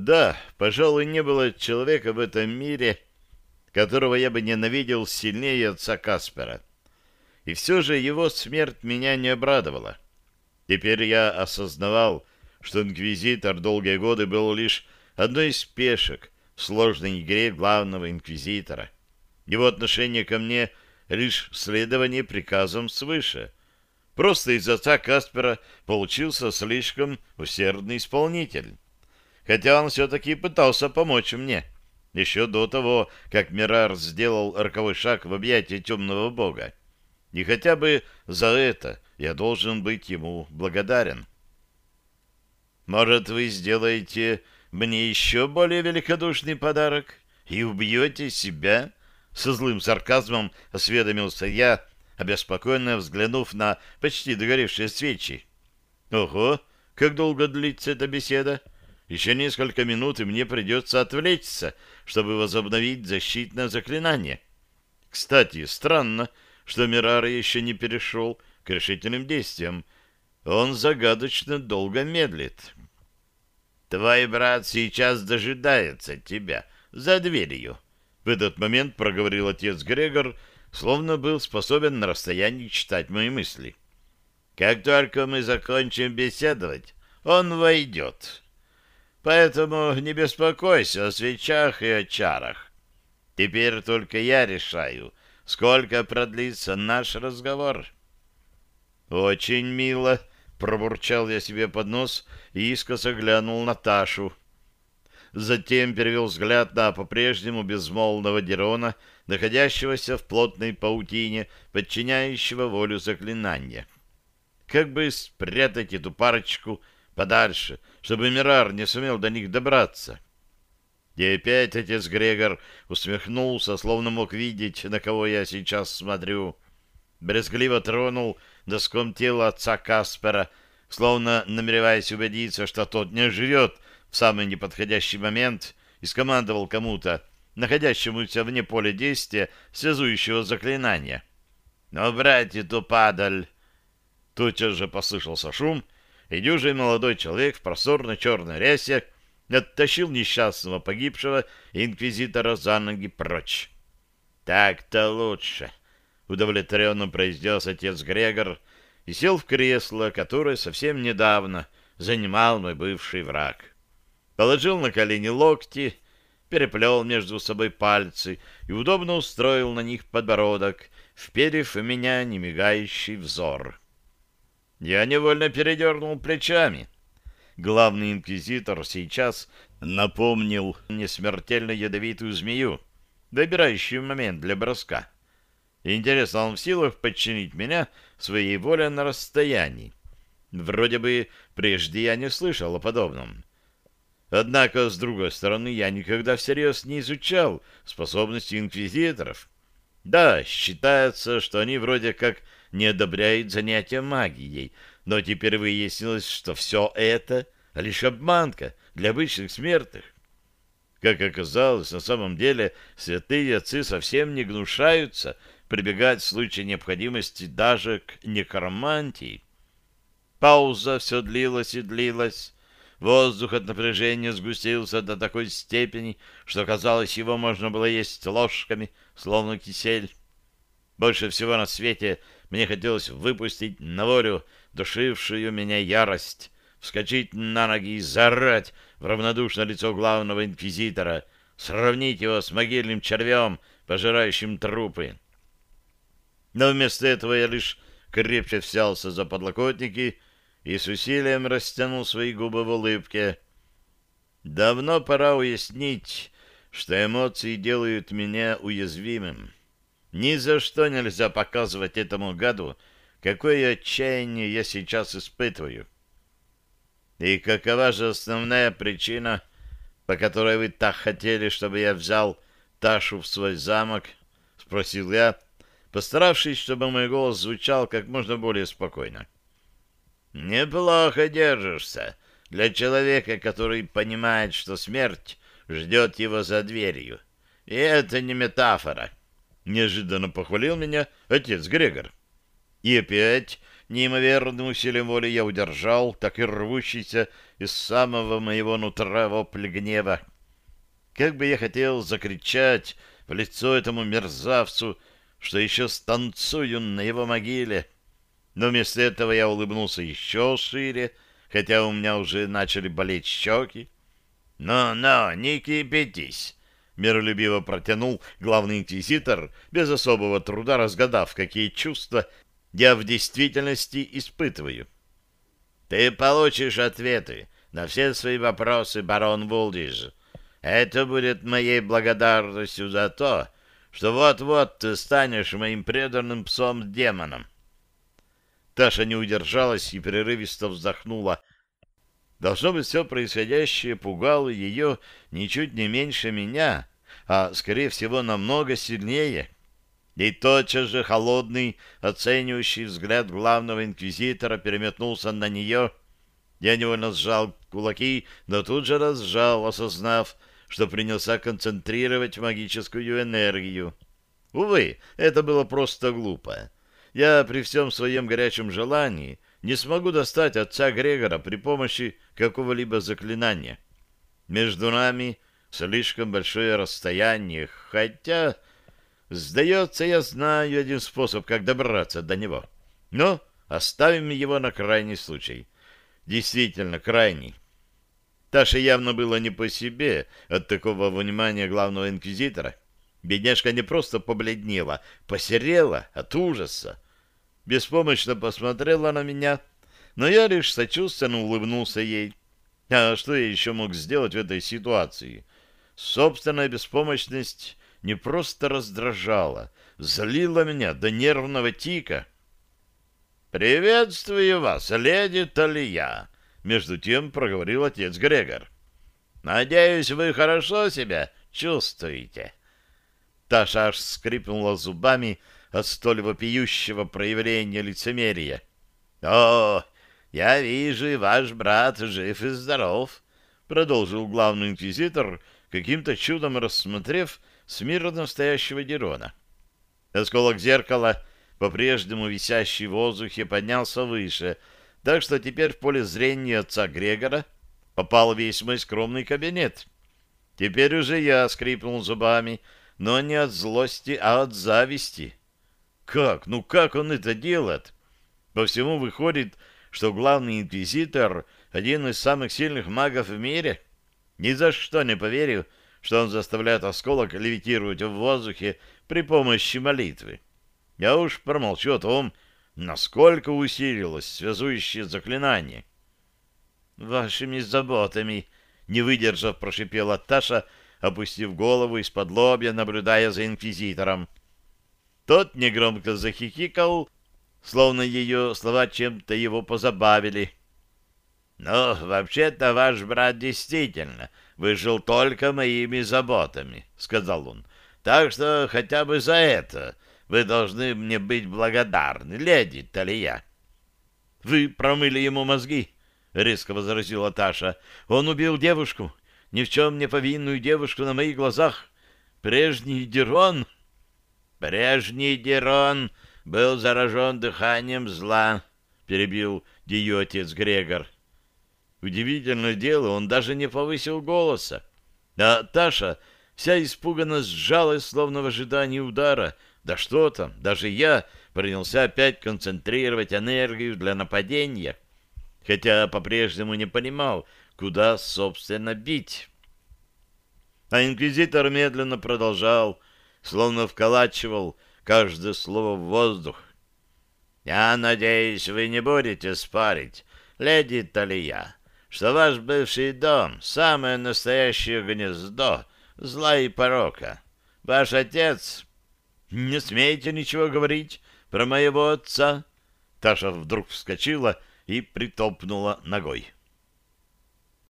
Да, пожалуй, не было человека в этом мире, которого я бы ненавидел сильнее отца Каспера. И все же его смерть меня не обрадовала. Теперь я осознавал, что инквизитор долгие годы был лишь одной из пешек в сложной игре главного инквизитора. Его отношение ко мне — лишь следование приказам свыше. Просто из отца Каспера получился слишком усердный исполнитель. Хотя он все-таки пытался помочь мне, еще до того, как Мирар сделал роковой шаг в объятия темного бога. И хотя бы за это я должен быть ему благодарен. Может, вы сделаете мне еще более великодушный подарок и убьете себя? Со злым сарказмом осведомился я, обеспокоенно взглянув на почти догоревшие свечи. Ого, как долго длится эта беседа? Еще несколько минут, и мне придется отвлечься, чтобы возобновить защитное заклинание. Кстати, странно, что Мирара еще не перешел к решительным действиям. Он загадочно долго медлит. «Твой брат сейчас дожидается тебя за дверью», — в этот момент проговорил отец Грегор, словно был способен на расстоянии читать мои мысли. «Как только мы закончим беседовать, он войдет. Поэтому не беспокойся о свечах и о чарах. Теперь только я решаю, сколько продлится наш разговор». «Очень мило», — пробурчал я себе под нос и искоса глянул на Ташу. Затем перевел взгляд на по-прежнему безмолвного Дерона, находящегося в плотной паутине, подчиняющего волю заклинания. Как бы спрятать эту парочку подальше, чтобы Мирар не сумел до них добраться? И опять отец Грегор усмехнулся, словно мог видеть, на кого я сейчас смотрю. Брезгливо тронул доском тела отца Каспера, словно намереваясь убедиться, что тот не живет в самый неподходящий момент, и скомандовал кому-то, находящемуся вне поля действия связующего заклинания. «Но, братья, ту падаль!» Тотчас же послышался шум, и дюжий молодой человек в просторной черной рясе оттащил несчастного погибшего инквизитора за ноги прочь. «Так-то лучше!» — удовлетворенно произнес отец Грегор, и сел в кресло, которое совсем недавно занимал мой бывший враг. Положил на колени локти, переплел между собой пальцы и удобно устроил на них подбородок, вперев в меня немигающий взор. Я невольно передернул плечами. Главный инквизитор сейчас напомнил мне смертельно ядовитую змею, выбирающую момент для броска. Интересно, он в силах подчинить меня своей воле на расстоянии? Вроде бы прежде я не слышал о подобном. Однако, с другой стороны, я никогда всерьез не изучал способности инквизиторов. Да, считается, что они вроде как не одобряют занятия магией, но теперь выяснилось, что все это лишь обманка для обычных смертных. Как оказалось, на самом деле святые отцы совсем не гнушаются прибегать в случае необходимости даже к некромантии. Пауза все длилась и длилась. Воздух от напряжения сгустился до такой степени, что, казалось, его можно было есть ложками, словно кисель. Больше всего на свете мне хотелось выпустить на волю душившую меня ярость, вскочить на ноги и заорать в равнодушное лицо главного инквизитора, сравнить его с могильным червем, пожирающим трупы. Но вместо этого я лишь крепче взялся за подлокотники и с усилием растянул свои губы в улыбке. Давно пора уяснить, что эмоции делают меня уязвимым. Ни за что нельзя показывать этому гаду, какое отчаяние я сейчас испытываю. И какова же основная причина, по которой вы так хотели, чтобы я взял Ташу в свой замок? — спросил я, постаравшись, чтобы мой голос звучал как можно более спокойно. «Неплохо держишься для человека, который понимает, что смерть ждет его за дверью. И это не метафора». Неожиданно похвалил меня отец Грегор. И опять неимоверным усилием воли я удержал, так и рвущийся из самого моего нутра вопль гнева. Как бы я хотел закричать в лицо этому мерзавцу, что еще станцую на его могиле. Но вместо этого я улыбнулся еще шире, хотя у меня уже начали болеть щеки. «Ну-ну, не кипятись!» — миролюбиво протянул главный инквизитор, без особого труда разгадав, какие чувства я в действительности испытываю. «Ты получишь ответы на все свои вопросы, барон Вулдиж. Это будет моей благодарностью за то, что вот-вот ты станешь моим преданным псом-демоном. Таша не удержалась и прерывисто вздохнула. Должно быть, все происходящее пугало ее ничуть не меньше меня, а, скорее всего, намного сильнее. И тотчас же холодный, оценивающий взгляд главного инквизитора переметнулся на нее. Я невольно сжал кулаки, но тут же разжал, осознав, что принялся концентрировать магическую энергию. Увы, это было просто глупо. Я при всем своем горячем желании не смогу достать отца Грегора при помощи какого-либо заклинания. Между нами слишком большое расстояние, хотя, сдается, я знаю один способ, как добраться до него. Но оставим его на крайний случай. Действительно, крайний. Таше явно было не по себе от такого внимания главного инквизитора. Бедняжка не просто побледнела, посерела от ужаса. Беспомощно посмотрела на меня, но я лишь сочувственно улыбнулся ей. А что я еще мог сделать в этой ситуации? Собственная беспомощность не просто раздражала, злила меня до нервного тика. «Приветствую вас, леди Талия!» Между тем проговорил отец Грегор. «Надеюсь, вы хорошо себя чувствуете?» Таша аж скрипнула зубами от столь вопиющего проявления лицемерия. «О, я вижу, ваш брат жив и здоров», — продолжил главный инквизитор, каким-то чудом рассмотрев смирно стоящего Дерона. Осколок зеркала, по-прежнему висящий в воздухе, поднялся выше — так что теперь в поле зрения отца Грегора попал весь мой скромный кабинет. Теперь уже я скрипнул зубами, но не от злости, а от зависти. Как? Ну как он это делает? По всему выходит, что главный инквизитор — один из самых сильных магов в мире. Ни за что не поверю, что он заставляет осколок левитировать в воздухе при помощи молитвы. Я уж промолчу о том, насколько усилилось связующее заклинание. «Вашими заботами!» — не выдержав, прошипела Таша, опустив голову из-под лобья, наблюдая за инквизитором. Тот негромко захихикал, словно ее слова чем-то его позабавили. «Ну, вообще-то ваш брат действительно выжил только моими заботами», — сказал он. «Так что хотя бы за это вы должны мне быть благодарны, леди Талия. — Вы промыли ему мозги, — резко возразила Таша. — Он убил девушку, ни в чем не повинную девушку на моих глазах. Прежний Дерон... — Прежний Дерон был заражен дыханием зла, — перебил ее отец Грегор. Удивительное дело, он даже не повысил голоса. А Таша вся испуганно сжалась, словно в ожидании удара — да что там, даже я принялся опять концентрировать энергию для нападения, хотя по-прежнему не понимал, куда, собственно, бить. А инквизитор медленно продолжал, словно вколачивал каждое слово в воздух. «Я надеюсь, вы не будете спорить, леди Талия, что ваш бывший дом — самое настоящее гнездо зла и порока. Ваш отец «Не смейте ничего говорить про моего отца!» Таша вдруг вскочила и притопнула ногой.